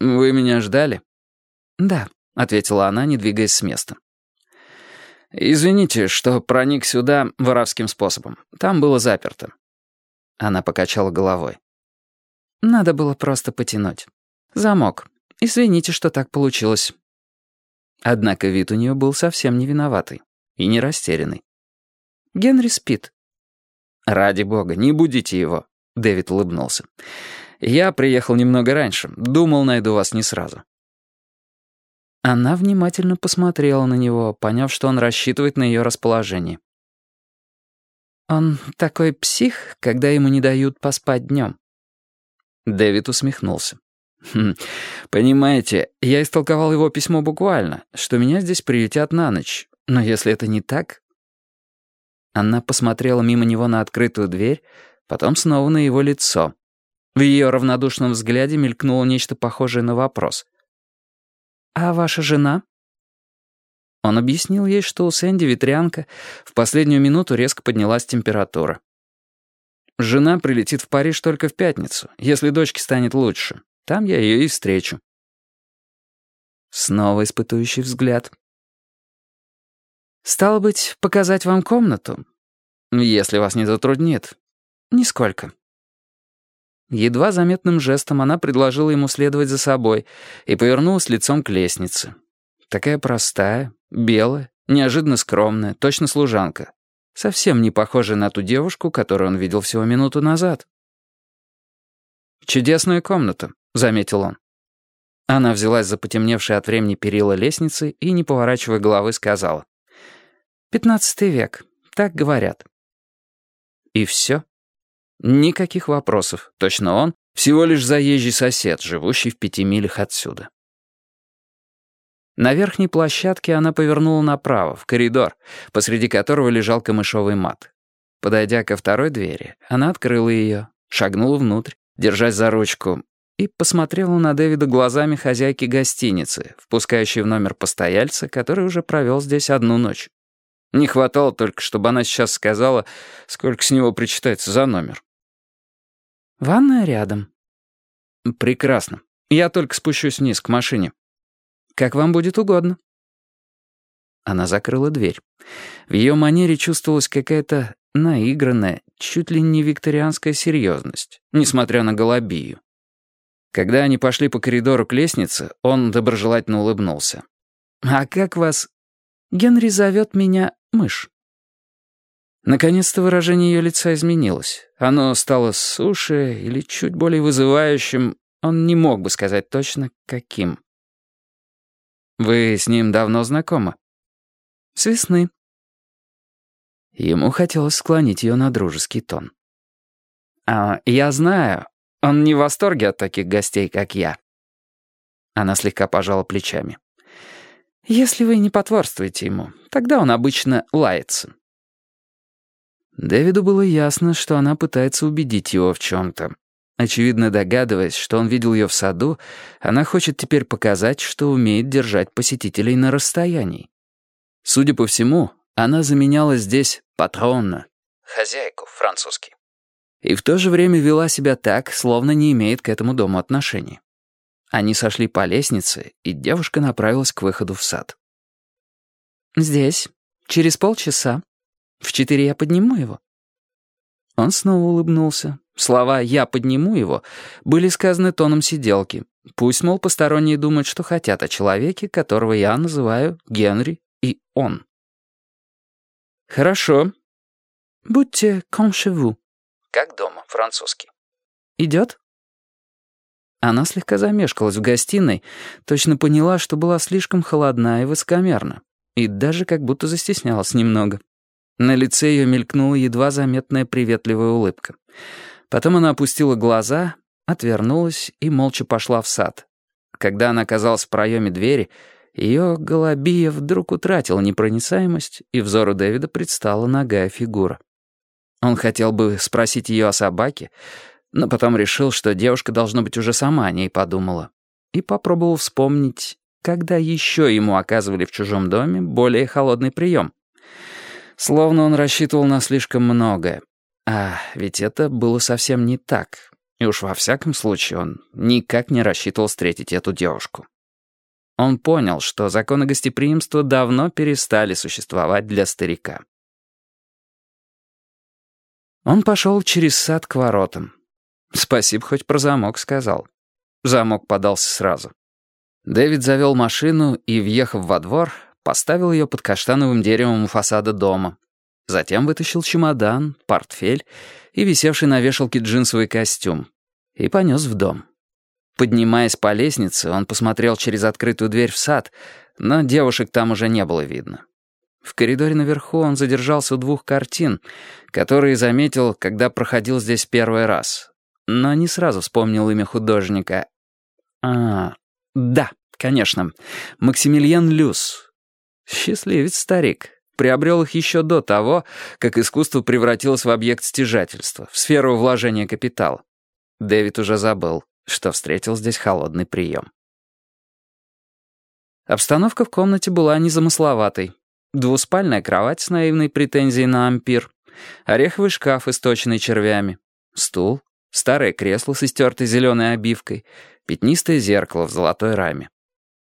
«Вы меня ждали?» «Да», — ответила она, не двигаясь с места. «Извините, что проник сюда воровским способом. Там было заперто». Она покачала головой. «Надо было просто потянуть. Замок. Извините, что так получилось». Однако вид у нее был совсем не виноватый и не растерянный. «Генри спит». «Ради бога, не будите его», — Дэвид улыбнулся. «Я приехал немного раньше. Думал, найду вас не сразу». Она внимательно посмотрела на него, поняв, что он рассчитывает на ее расположение. «Он такой псих, когда ему не дают поспать днем». Дэвид усмехнулся. «Хм, «Понимаете, я истолковал его письмо буквально, что меня здесь приютят на ночь. Но если это не так...» Она посмотрела мимо него на открытую дверь, потом снова на его лицо. В ее равнодушном взгляде мелькнуло нечто похожее на вопрос — «А ваша жена?» Он объяснил ей, что у Сэнди ветрянка, в последнюю минуту резко поднялась температура. «Жена прилетит в Париж только в пятницу, если дочке станет лучше. Там я ее и встречу». Снова испытующий взгляд. «Стало быть, показать вам комнату?» «Если вас не затруднит». «Нисколько». Едва заметным жестом она предложила ему следовать за собой и повернулась лицом к лестнице. Такая простая, белая, неожиданно скромная, точно служанка. Совсем не похожая на ту девушку, которую он видел всего минуту назад. «Чудесная комната», — заметил он. Она взялась за потемневшие от времени перила лестницы и, не поворачивая головы, сказала. «Пятнадцатый век. Так говорят». И все. Никаких вопросов. Точно он — всего лишь заезжий сосед, живущий в пяти милях отсюда. На верхней площадке она повернула направо, в коридор, посреди которого лежал камышовый мат. Подойдя ко второй двери, она открыла ее, шагнула внутрь, держась за ручку, и посмотрела на Дэвида глазами хозяйки гостиницы, впускающей в номер постояльца, который уже провел здесь одну ночь. Не хватало только, чтобы она сейчас сказала, сколько с него причитается за номер. «Ванная рядом». «Прекрасно. Я только спущусь вниз, к машине». «Как вам будет угодно». Она закрыла дверь. В ее манере чувствовалась какая-то наигранная, чуть ли не викторианская серьезность, несмотря на голубию. Когда они пошли по коридору к лестнице, он доброжелательно улыбнулся. «А как вас...» «Генри зовет меня мышь». Наконец-то выражение ее лица изменилось. Оно стало суше или чуть более вызывающим. Он не мог бы сказать точно, каким. «Вы с ним давно знакомы?» «С весны». Ему хотелось склонить ее на дружеский тон. «А я знаю, он не в восторге от таких гостей, как я». Она слегка пожала плечами. «Если вы не потворствуете ему, тогда он обычно лается. Дэвиду было ясно, что она пытается убедить его в чем-то. Очевидно догадываясь, что он видел ее в саду, она хочет теперь показать, что умеет держать посетителей на расстоянии. Судя по всему, она заменяла здесь патронна, хозяйку французский. И в то же время вела себя так, словно не имеет к этому дому отношения. Они сошли по лестнице, и девушка направилась к выходу в сад. «Здесь. Через полчаса», в четыре я подниму его». Он снова улыбнулся. Слова «я подниму его» были сказаны тоном сиделки. Пусть, мол, посторонние думают, что хотят о человеке, которого я называю Генри и он. «Хорошо. Будьте vous». Как дома, французский. «Идет?» Она слегка замешкалась в гостиной, точно поняла, что была слишком холодна и высокомерна, и даже как будто застеснялась немного. На лице ее мелькнула едва заметная приветливая улыбка. Потом она опустила глаза, отвернулась и молча пошла в сад. Когда она оказалась в проеме двери, ее голубия вдруг утратила непроницаемость, и взору Дэвида предстала ногая фигура. Он хотел бы спросить ее о собаке, но потом решил, что девушка, должно быть, уже сама о ней подумала, и попробовал вспомнить, когда еще ему оказывали в чужом доме более холодный прием. Словно он рассчитывал на слишком многое. А ведь это было совсем не так. И уж во всяком случае он никак не рассчитывал встретить эту девушку. Он понял, что законы гостеприимства давно перестали существовать для старика. Он пошел через сад к воротам. Спасибо, хоть про замок сказал. Замок подался сразу. Дэвид завел машину и, въехав во двор, поставил ее под каштановым деревом у фасада дома. Затем вытащил чемодан, портфель и висевший на вешалке джинсовый костюм и понес в дом. Поднимаясь по лестнице, он посмотрел через открытую дверь в сад, но девушек там уже не было видно. В коридоре наверху он задержался у двух картин, которые заметил, когда проходил здесь первый раз, но не сразу вспомнил имя художника. А, да, конечно, Максимилиан Люс. Счастливец старик. Приобрел их еще до того, как искусство превратилось в объект стяжательства, в сферу вложения капитала. Дэвид уже забыл, что встретил здесь холодный прием. Обстановка в комнате была незамысловатой. Двуспальная кровать с наивной претензией на ампир, ореховый шкаф, источенный червями, стул, старое кресло с истертой зеленой обивкой, пятнистое зеркало в золотой раме.